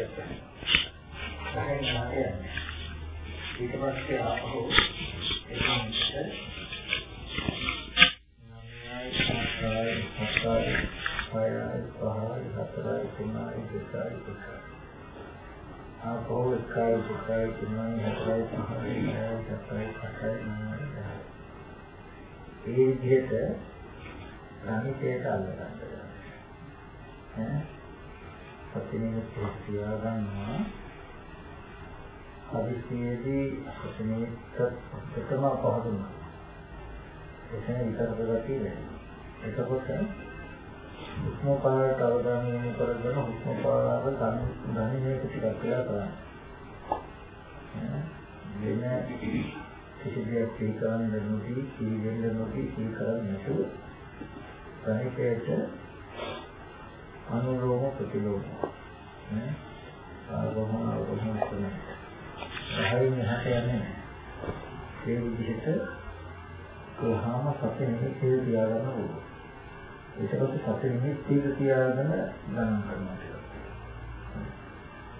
පහකට පහෙන් යනවා ඊට පස්සේ ආපහු එකින් නමයි සාරයි හතරයි හයයි පහයි හතරයි තුනයි දෙකයි එකයි ආපහු එකයි දෙකයි තුනයි හතරයි පහයි හයයි හතරයි හතයි නවයි දහයි ඒ විදිහට ගණිතයට අල්ලගන්න ඈ? සතිනිමිත් තියා ගන්නවා. හදිසියේදී සතිනිමිත් එකම පහදුනා එතන විතරක ගතිය වෙනවා එතකොට හුස්ම පාරට අවධානය යොමු කරගෙන හුස්ම පාරාව ගණනයක ටිකක් කියලා කරන්නේ වෙන කිසි දෙයක් සිහි කරන්න නොදී සිහි වෙන්න නොදී සිහි කරන්නේ නැතුව ගණිතයට අනුලෝම ප්‍රතිලෝම නේ ආගම ආගම කරන හරිය මෙහාට යන්නේ ඒ විදිහට කොහාම සත්‍ය නිමිති තියාගන්න ඕනේ ඒකත් සත්‍ය නිමිති තියාගෙන ගණන් කරනවා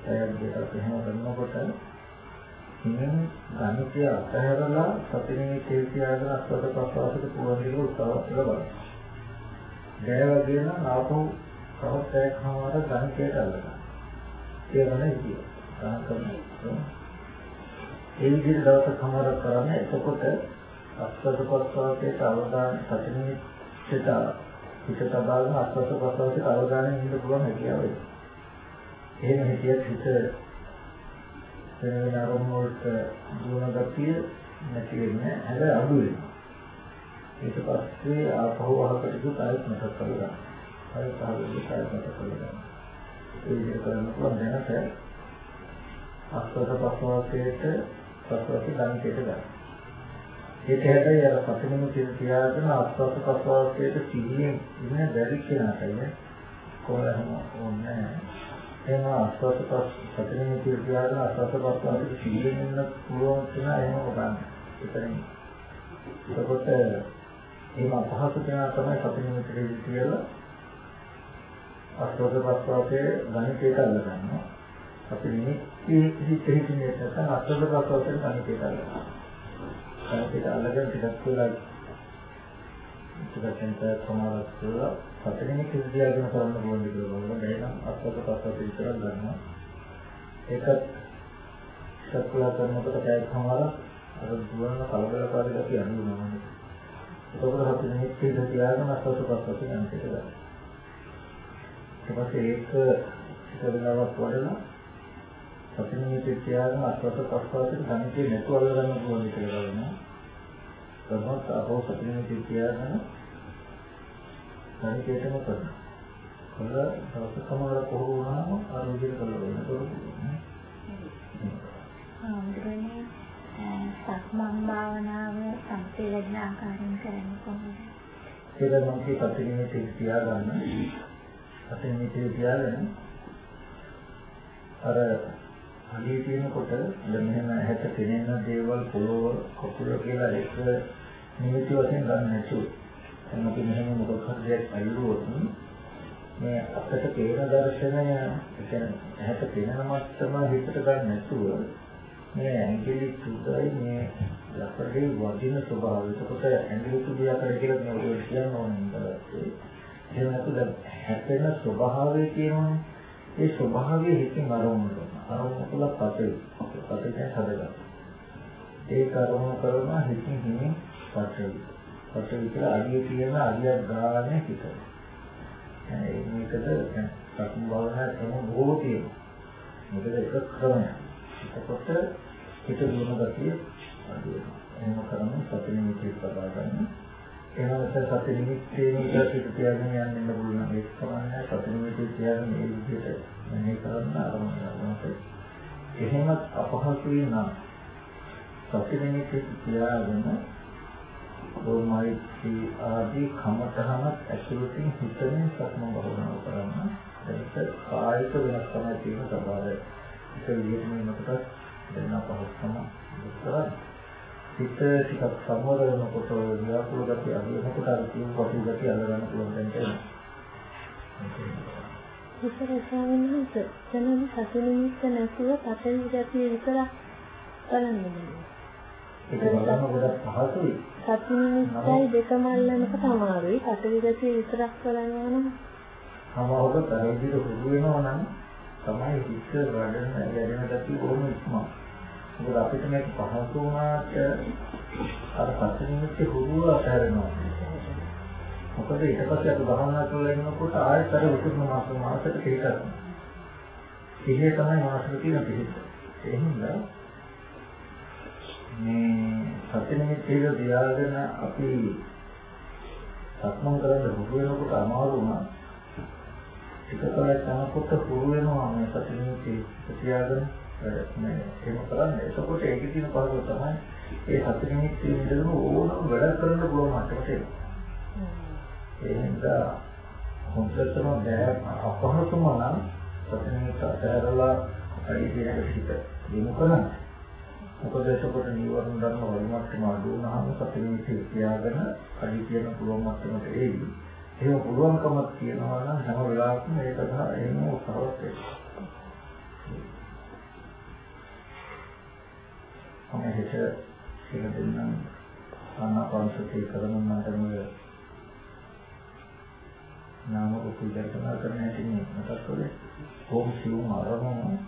ඒ දෙකත් එහෙම කරනකොට ඉතින් ගණිතය අතහැරලා සත්‍ය නිමිති තියාගෙන අස්වද ප්‍රසවාසයට පුළුවන් දේ උත්සාහ කරනවා. ඒ වගේම ආපහු තවත් පැයක් හමාර ගණිතයට අල්ලගන්න. ඒවන ඉතියි. ගණන් කරනවා. ඒ විදිහට දවසක් හමාර කරන්නේ එතකොට අස්වද ප්‍රසවාසයට අවධානය සත්‍ය නිමිතිට හිත තබාගෙන අස්වද ප්‍රසවාසයට අවධානය යොමු පුළුවන් හැකියාව වෙනවා. එහෙම හිතියත් හිත වෙන අරමුණු වලට දුවන ගතිය නැති වෙන්නේ හැබැයි අඩු වෙනවා. ඊට පස්සේ ආපහු අහකට දුක් ආයෙත් මතක් කරගන්න. අය කාලෙදි කායකට කරගන්න. ඒ විදිහට කරන්න පුළුවන් දැනට අස්වද පස්වාසයට පස්වාසය ගණිතයට ගන්න. ඒක හැබැයි අර පතනෙම තියාගෙන අස්වද පස්වාසයට සිහියෙන් ඉන්න බැරි කෙනාටයි කොහොමද ඕනේ එහෙම අස්වද පස් පතනෙම තියාගෙන අස්වද පස්වාසයට සිහියෙන් ඉන්න පුළුවන් කෙනා එහෙම ගන්න. එතනින් එතකොට එහෙම අපහසු කෙනා තමයි පතනෙම කියලා අස්වද පස්වාසයේ ගණිතයට අල්ලගන්නවා. අපි නිමිති හිතෙන්නේ නැත්නම් අස්වද පස්වාසයේ ගණිතයට අල්ලගන්නවා. ගණිතයට අල්ලගෙන ටිකක් වෙලා ටිකක් එන්ට සමාවක් කියලා පතගෙන කිසිදියාගෙන කරන්න ඕනේ කියලා බලන්න බැහැ නම් අස්වද පස්වාසයේ විතරක් ගන්නවා. ඒකත් සක්ලා කරනකොට කෑම සමාවක් අර දුවන කලබලකාරී ගතිය අනුගමනය. ඒකවල අපි නිමිති හිතතියාගෙන අස්වද පස්වාසයේ ගණිතයට ගන්නවා. ඊපස්සේ ඒක සදනාවක් වඩලා සතිනිමිති තියාගෙන අස්වත පස්වතට ගණිතේ නැතුව අල්ලගන්න පුළුවන් කියලා බලනවා. ප්‍රමෝත් අපෝ සතිනිමිති තියාගෙන ගණිතේටම කරනවා. කළා දවස් සමහර කොහොම වුණාම කරලා ආන්දරනේ සක්මන් භාවනාව සම්පූර්ණ ආකාරයෙන් කරන්න කොහොමද? ඒක මම කී සතිනිමිති තියාගන්න අතේ මේකේ තියාගෙන අර අලිය තියෙනකොට දැන් මෙහෙම හැට පෙනෙන දේවල් පොළොව කකුල කියලා එක නිමිති වශයෙන් ගන්න නැතුව දැන් අපි මෙහෙම මොකක් හරි දෙයක් අල්ලුවොත් මේ අපිට පේන දර්ශනය කියන්නේ හැට පෙනෙන මට්ටම හිතට ගන්න නැතුව මේ ඇඟිලි සුදයි මේ ලකඩේ වදින ස්වභාවය. ඒකට ඇඟිලි සුදියා කර කියලා මේ කියන්න ඕනේ. එහෙම නැත්නම් හැපෙන ස්වභාවය කියනවනේ. ඒ ස්වභාවය හිතින් අරමුණු කරනවා. අරමුණු කළා පතේ. පතේ දැන් හදගන්න. ඒක අරමුණු කරනවා හිතින් හිමින් පතේ. පතේ කියලා අඩිය තියෙන අඩියක් ගානේ හිතේ. ඒ මේකද දැන් සතුන් භාවනා ක්‍රම බොහෝ තියෙනවා. මොකද එක ක්‍රමයක්. එතකොට හිත දුවන ගතිය අඩු වෙනවා. එහෙම කරන සතිය නිමිති ලබා ගන්න. එහෙනම් සති නිමිත්තේ නිකසිත තියාගෙන යන්න පුළුවන් ඒක තමයි සති නිමිත්තේ තියාගෙන මේ විදිහට මෙහෙ කරන්න ආරම්භ කරනවා. එහෙමත් අපහසුයි නම් සති නිමිත්තේ තියාගෙන ඕමයිති ආදී කමතහනක් ඇතුළතින් හිතෙන් සක්ම භවනාව කරන්න. ඒක කායික වෙනස්කමක් තියෙන ස්වභාවය. ඒක විදිහට මතක දෙන්න පහසුකම කරන්නේ. හිත ටිකක් සමවර වෙනකොට ව්‍යාකූල ගතිය අඩු වෙනකොට අර කියු පටු ගතිය අල්ල ගන්න පුළුවන් දැන් විතර ස්වාමීන් තනම සති නිමිත්ත නැතුව පතන ගතිය විතරක් බලන්න ඕනේ. ඒක බලන්න ගොඩක් පහසුයි. සති නිමිත්තයි දෙකම අල්ලන්නට අමාරුයි. පතන ගතිය විතරක් බලනවා නම් සමහරව පරිදිට හුරු වෙනවා නම් තමයි හිත වඩන වැඩෙන ගැතිය බොහොම ඉක්මන. මොකද අපිට මේක පහසු වුණාට අර පතන නිමිත්ත හුරුව අතහැරෙනවා. මොකද ඊට පස්සේ අපි භාවනා කරලා ඉන්නකොට ආයෙත් අර විකුණු මාස මාසෙට පිටක්. සිහිය තමයි මාසෙට තියෙන පිට. ඒ හින්දා මේ සති නිමිත්තේ තියාගෙන අපි සක්මන් කරන්න හුරු වෙනකොට අමාරු වුණා. ටික කාලයක් යනකොට හුරු වෙනවා මේ සති නිමිත්තේ තියාගෙන මේ එහෙම කරන්නේ. එතකොට ඒකේ තියෙන පහසුව තමයි ඒ සති නිමිත්තේ ඉඳන් ඕනම වැඩ කරන්න පුළුවන් මට්ටමට එනවා. ඒ හින්දා හොඳටම බෑ අපහසුම නම් සති නිමිත්ත අතහැරලා අඩි දෙකකට හිත යොමු කරන්න. මොකද එතකොට නීවරණ ධර්ම වලිමත්ම අඩු වුණාම සති නිමිති තියාගෙන අඩි කියන පුළුවන් මට්ටමට එයි. එහෙම පුළුවන්කමක් තියෙනවා නම් හැම වෙලාවකම ඒක සහ එහෙම උත්සාහවත් වෙන්න. මම හිත කියලා දෙන්නම් ආනාපානසතිය කරන මටම නාම රූප විදර්ශනා කරන හැටි මතක් කරේ කොහොම සිවුම් අරමුණ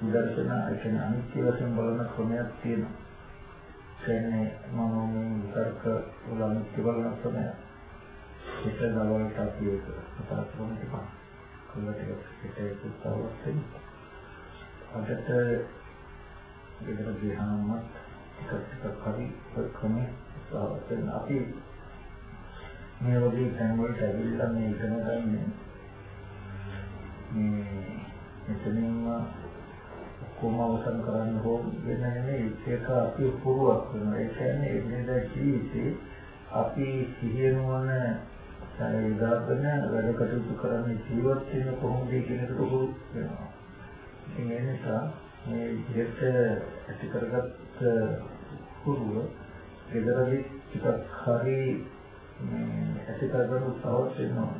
විදර්ශනා කියන අනිත්‍ය වශයෙන් බලන ක්‍රමයක් තියෙනවා. කියන්නේ මනෝමය විතර්ක වල අනිත්‍ය බලන ක්‍රමය. ඒක දවල්ට අපි ඒක කතා කරමු ටිකක්. කල්ලා ටිකක් ඒක උත්සාහවත් වෙන්න. අදට ගෙදර ගියාම ටිකක් ටිකක් හරි ක්‍රමයේ උත්සාහවත් වෙන්න. අපි මේ වගේ තැන් වලට ඇවිල්ලා මේ ඉගෙන ගන්න මේ මෙතනින්ම කොහොම අවසන් කරන්න හෝ වෙන නෙමෙයි. ඒක අපි පුරුවක් වෙනවා. ඒ කියන්නේ එදිනෙදා ජීවිතේ අපි සිහිනුවන ඉදාගෙන වැඩ කටයුතු කරන්නේ ජීවත් වෙන කොහොමද කියන එක පුරු වෙනවා. ඉතින් ඒ නිසා මේ විදිහට ඇති කරගත්ත පුරුව ගෙදරදී ටිකක් හරි ඇති කරගන්න උත්සාහවත් වෙනවා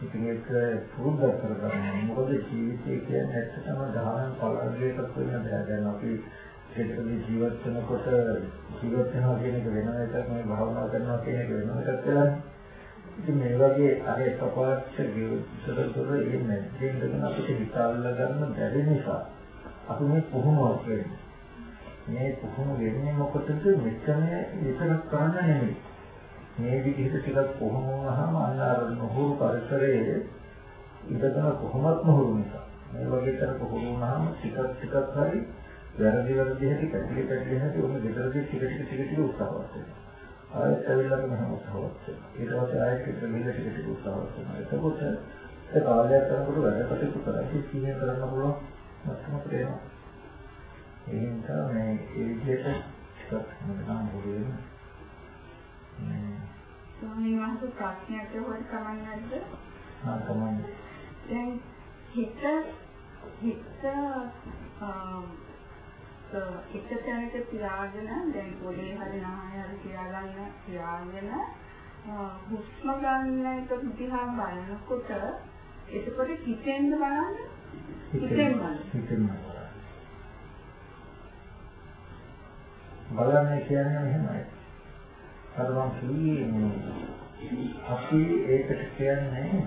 ඉතින් ඒක පුරුද්දක් කරගන්න. මොකද ජීවිතය කියන්නේ ඇත්තටම දහන පළවෙනිකට වෙන දෙයක්. දැන් අපි දෙකේ ජීවත් වෙනකොට ජීවත් වෙනවා කියන එක වෙන එකක් මේ භාවනා කරනවා කියන එක වෙන එකක් කියලා. ඉතින් මේ වගේ අර එකපාරට ජීවිතවල ඒ නැති ඉඳගෙන අපිට හිතාල්ල ගන්න බැරි නිසා අපි මේ පුහුණුවක් වෙන්නේ. මේ පුහුණු වෙන්නේ මොකටද? මෙතන විතරක් කරන්න නෙමෙයි. මේ විදිහට ටිකක් කොහොම වුණාම අන්න අර නොහුරු පරිසරයේ ඉඳගෙන කොහොමත් නොහුරු නිසා. මේ වගේ තරක හුරු වුණාම ටිකක් ටිකක් හරි වැරදි වැරදි හැටි පැටලි පැටලි හැටි ඔන්න ගෙදරදී ටික ටික ටික ටික උත්සාහවත් වෙනවා. ආයෙත් ඇවිල්ලා මෙහෙම උත්සාහවත් වෙනවා. ඊට පස්සේ ආයෙත් ටික ටික ටික උත්සාහවත් වෙනවා. එතකොට ඒ කාලයක් යනකොට වැඩ කටයුතු කරද්දී සීය කරන්න පුළුවන්. මට්ටමකට එනවා ඒ නිසා මේ ඒ විදිහට ටිකක් මම හුරු වෙනවා ස්වාමීන් වහන්සේ ප්‍රශ්නයක් හොර කමන්නද? ආ තමයි. දැන් හිත හිත හිත තැනක තියාගෙන දැන් පොළේ හරි නහය හරි තියාගන්න තියාගෙන හුස්ම ගන්න එක දිහා බලනකොට එතකොට හිතෙන්ද බලන්න හිතෙන් බලන්න හිතෙන් බලන්නේ කියන්නේ මෙහෙමයි. අර මම කිව්වේ අපි ඒකට කියන්නේ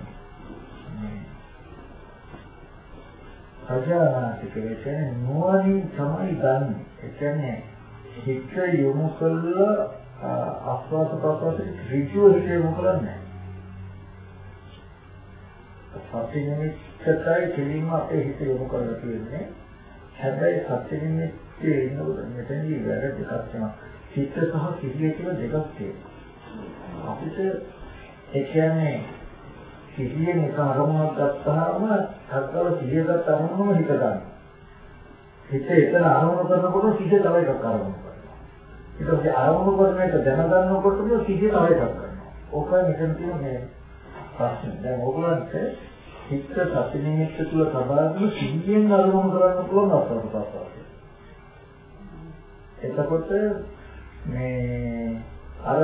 අජානාතික කියන්නේ නුවණින් තමයි ගන්න. ඒ කියන්නේ හිත යොමු කළා ආස්වාද ප්‍රසවාසයේ ඍජුව හිත යොමු කරන්නේ. සති නිමිත්තයි කෙලින්ම අපේ හිත යොමු කරලා තියෙන්නේ. හැබැයි සති නිමිත්තේ ඉන්නකොට මෙතනදී වැඩ දෙකක් තියෙනවා. චිත්ත සහ සිහිය කියලා දෙකක් තියෙනවා. අපිට ඒ කියන්නේ සිහියෙන් එක අරමුණක් ගත්තාම හත්වල සිහිය ගත්ත අරමුණම හිත ගන්න. හිත එතන අරමුණු කරනකොට සිහිය තව එකක් අරමුණු කරනවා. ඊට පස්සේ අරමුණු කරන එක දැනගන්නකොටම සිහිය තව එකක් කරනවා. ඕකයි මෙතන තියෙන මේ ප්‍රශ්නේ. දැන් ඕගොල්ලන්ට චිත්ත සති නිමිත්ත තුල සබාවම සිහියෙන් අරමුණු කරන්න පුළුවන් අවස්ථාවක්. එතකොට මේ අර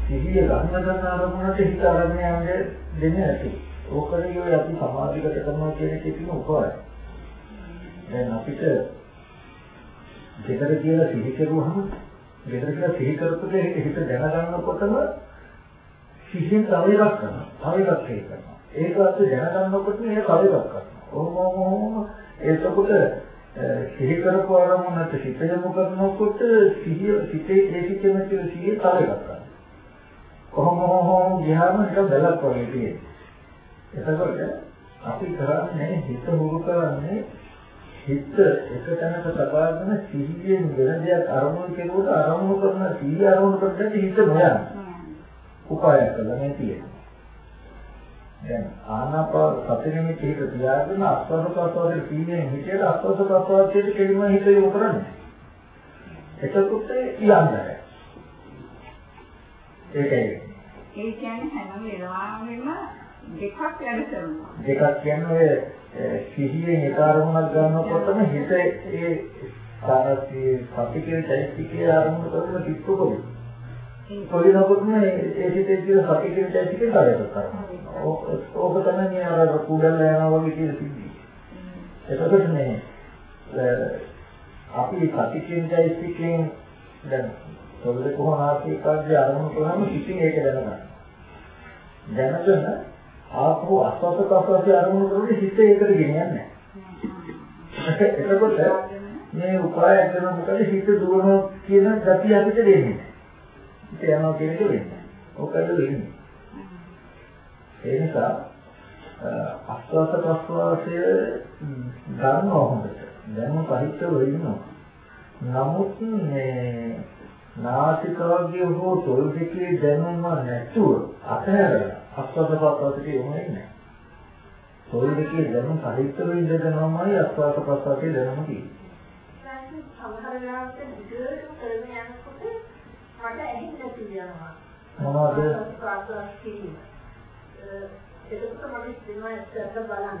සිහිය ගන්න ගන්න අරමුණට හිත අරගෙන යන්නේ දෙන්නේ නැති. ඕකනේ ඔය අපි සමාධිගත කරනවා කියන එකේ තියෙන උපාය. දැන් අපිට දෙතර කියලා සිහි කරුවහම දෙතර කියලා සිහි කරපුවට හිත දැනගන්නකොටම සිහියෙන් තව එකක් කරනවා. තව එකක් හේ කරනවා. ඒක අපි දැනගන්නකොට මේ තව එකක් කරනවා. ඔහොම එතකොට සිහි කරපු අරමුණට හිත යොමු කරනකොට සිහිය සිතේ ඒ සිතෙම තියෙන සිහිය එකක් කරනවා. කොහොම හෝ ගියාම ඒක බැලක් වගේ තියෙනවා. එතකොට අපි කරන්නේ හිත හුරු කරන්නේ හිත එක තැනක තබාගෙන සිහියෙන් වෙන දෙයක් අරමුණු කෙරුවොත් අරමුණු කරන සිහිය අරමුණු කරද්දී හිත නොයන උපායක් කළා මේ තියෙනවා. දැන් ආනාපාන සති නිමිති හිත තියාගෙන අස්වාද ප්‍රසවාසයේ සීයෙන් හිතේට අස්වාද ප්‍රසවාසයේ කෙලිම හිත යොමු කරන්නේ. එතකොට ඉලන්දරයි. ඒකයි. ඒ කියන්නේ හැම වෙලාවෙම දෙකක් වැඩ කරනවා. දෙකක් කියන්නේ ඔය සිහියෙන් එක අරමුණක් ගන්නකොටම හිත ඒ සාරසී සතිකේ චෛත්‍යකේ අරමුණ කරන කිත්තුකොයි. කොලිනකොටම ඒ හිතේ තියෙන සතිකේ චෛත්‍යකේ කාර්යයක් කරනවා. ඕක තමයි මේ අර කුඩල යනවා වගේ කියන සිද්ධිය. එතකොට මේ අපි සතිකේ චෛත්‍යකේ දැන් තොල්ල කොහොම ආසිකාගේ අරමුණු කරාම කිසිම ඒක දැනගන්න. දැනගෙන ආපහු අස්වස්ස ප්‍රසවාසයේ අරමුණු කරන්නේ හිත ඒකට ගෙනියන්නේ නැහැ. එතකොට මේ උපාය කරන මොකද හිත දුවනවා කියන ගතිය අපිට දෙන්නේ. හිත යනවා කියන එක වෙන්නේ. ඕකද වෙන්නේ. ඒ නිසා අස්වස්ස ප්‍රසවාසය ගන්නවා හොඳට. දැනුම සහිතව වෙන්නවා. නමුත් මේ නාසිකාග්‍රය හෝ තොල් දෙකේ දැනුම නැතුව අතහැරලා අස්වාද ප්‍රසවාසයට යොමු වෙන්නේ නැහැ. තොල් දෙකේ දැනුම සාහිත්‍ය ඉඳගෙනමයි අස්වාද ප්‍රසවාසයේ දැනුම තියෙන්නේ. සමහර වෙලාවට විදිහට කරගෙන යනකොට මට ඇහිලා තියෙනවා. මොනවද? ප්‍රාසස් කිරීම. එතකොට මම සිනමා ඇත්තට බලන්න.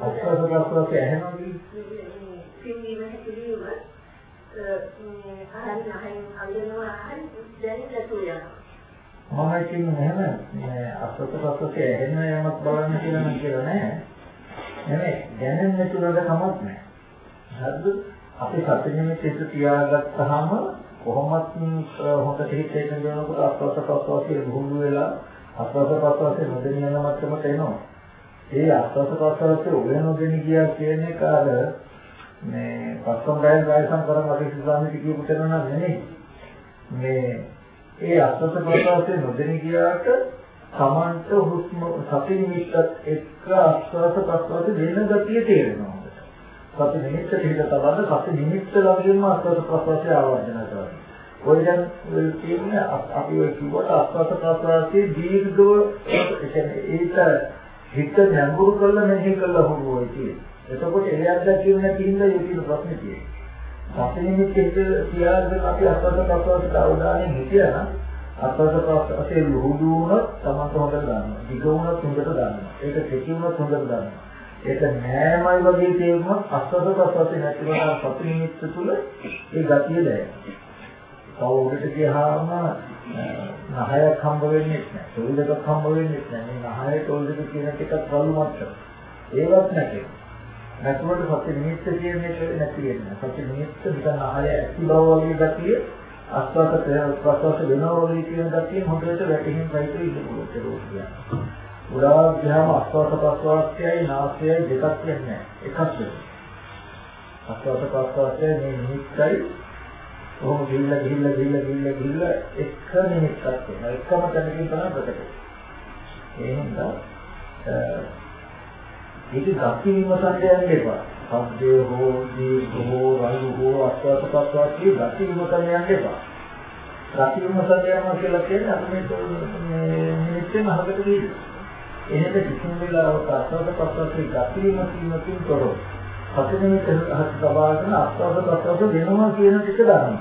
අස්වාද ප්‍රසවාසයේ ඇහෙනවා කියන්නේ සිනීම හැකිලිම මේ අහන්න අහන්න අල්ලනවා අහන්න දැනෙන්න තුයනවා. මම කියන්නේ එහෙම මේ අස්වාද ප්‍රසවාසයේ ඇහෙන යමක් බලන්න කියලා නම් කියලා නෑ. නෙමෙයි දැනෙන්න තුනද කමක් නෑ. හරිද? අපි සත්‍ය නිමිති තියාගත්තාම කොහොමත් හොඳ හිත එකඟ වෙනකොට අස්වාද ප්‍රසවාසයේ භූමි වෙලා අස්වාද ප්‍රසවාසයේ නොදෙන යන මට්ටමට එනවා. ඒ අස්වාද ප්‍රසවාසයේ උගෙනොගෙන ගියා කියන එක අර මේ පස්සම් ගයන් ගායසම් කරන අපි ඉස්ලාමික කියපු තැන නම් නෙමෙයි. මේ ඒ අස්වත ප්‍රසවාසයේ නොදෙන ගියාට සමන්ත හුස්ම සති නිමිත්තත් එක්ක අස්වත ප්‍රසවාසයේ දෙන ගතිය තේරෙනවා. සති නිමිත්ත පිට තබන්න සති නිමිත්ත ළඟින්ම අස්වත ප්‍රසවාසය ආවර්ජන කරනවා. ඔය දැන් කියන්නේ අපි ඔය කිව්වට අස්වත ප්‍රසවාසයේ දීර්ඝව ඒ කියන්නේ ඒක හිත නැඹුරු කරලා මෙහෙ කරලා හොරුවයි කියන්නේ. එතකොට ඒ අත්දැකීම නැති හින්දා ඒ කියන ප්‍රශ්නේ තියෙන්නේ. සතිනිමිත් හිත තියාගෙන අපි අත්වද ප්‍රසවාසයට අවධානය හිතියා නම් අත්වද ප්‍රසවාසයේ ලුහුඩු වුණොත් තමන්ට හොඳට ගන්නවා. දිග වුණොත් හොඳට ගන්නවා. ඒක කෙටි වුණොත් හොඳට ගන්නවා. ඒක නෑමයි වගේ තේරුණොත් අත්වද ප්‍රසවාසයේ නැති වෙන සතිනිමිත් තුළ ඒ ගතිය දැනෙනවා. තව උඩට ගියාම නහයක් හම්බ වෙන්නේ නැහැ. තොල් දෙකක් හම්බ වෙන්නේ නැහැ. මේ නහය තොල් දෙක කියන එකත් බලු මට්ටම. ඒවත් නැති. නැතුවට සත්‍ය නිමිත්ත කියන එක නැති වෙනවා. සත්‍ය නිමිත්ත නිකන් ආය ඇති බව වගේ ගතිය අස්වාස ප්‍රසවාස වෙනවා වගේ කියන ගතිය හොඳට වැටහින් සහිත ඉන්න පුළුවන්. උඩා ගියාම අස්වාස ප්‍රසවාසයයි නාසයයි දෙකක් කියන්නේ එකක් වෙනවා. අස්වාස ප්‍රසවාසයේ මේ නිමිත්තයි කොහොම ගිහිල්ලා ගිහිල්ලා ගිහිල්ලා ගිහිල්ලා ගිහිල්ලා එක නිමිත්තක් වෙනවා. එකම තැනකින් තමයි ප්‍රකට වෙන්නේ. ඒ හින්දා ඒක ගති විමසන්න යන්න එපා. සබ්දේ හෝ දීර්ඝ හෝ රළු හෝ අස්වාද ප්‍රසවාසී ගති විමසන්න යන්න එපා. ගති විමසන්න යනවා කියලා කියන්නේ අපි මේ නිමිත්තෙන් අහකට ගිහින්. එහෙට කිසිම වෙලාවක අස්වාද ප්‍රසවාසී ගති විමසීමකින් තොරව. සතිනිමිත්ත හත් සබාගෙන අස්වාද ප්‍රසවාස වෙනවා කියන එක ගන්නවා.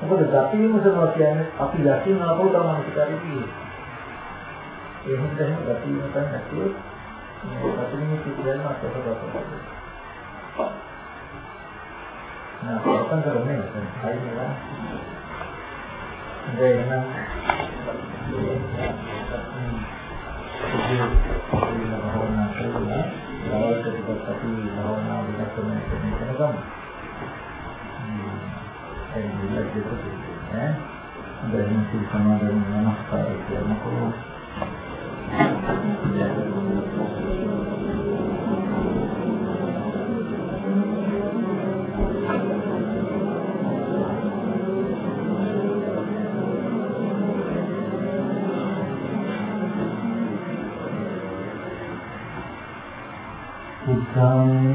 මොකද ගති විමසනවා කියන්නේ අපි යකින් ආපහු තමයි කරන්නේ. ඒ හින්දා ගති විමසන්න නැතුව පස්වෙනි පිටුදෙන්න අත්දැකලා නෑ පටන් කරන්නේ හරි නේද? දැන් ඉතින් භාවනා කරලා දවල්ට ටිකක් අපි භාවනා වෙනස් කරන එක කරගමු. ඒ විදිහට ඈ දැන් සිල් සමාදන් නමස්කාර කරනකොට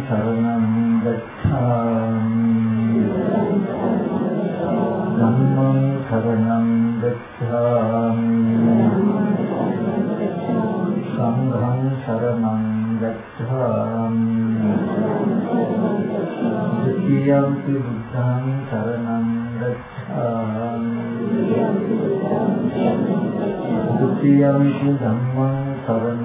शरणं गच्छामि धम्मं शरणं गच्छामि सङ्घं शरणं गच्छामि द्वितीयं तु बुद्धं शरणं गच्छामि द्वितीयं तु धम्मं शरणं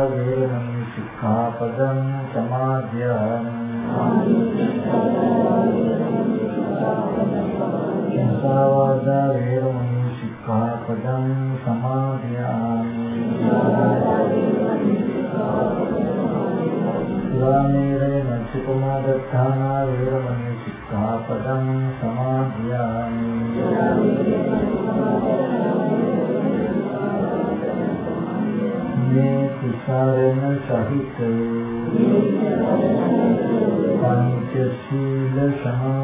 දත්තානා වේරමණී සික්ඛාපදං සමාදියාමි මේ කුසාරණ සහිත පංචශීල සමා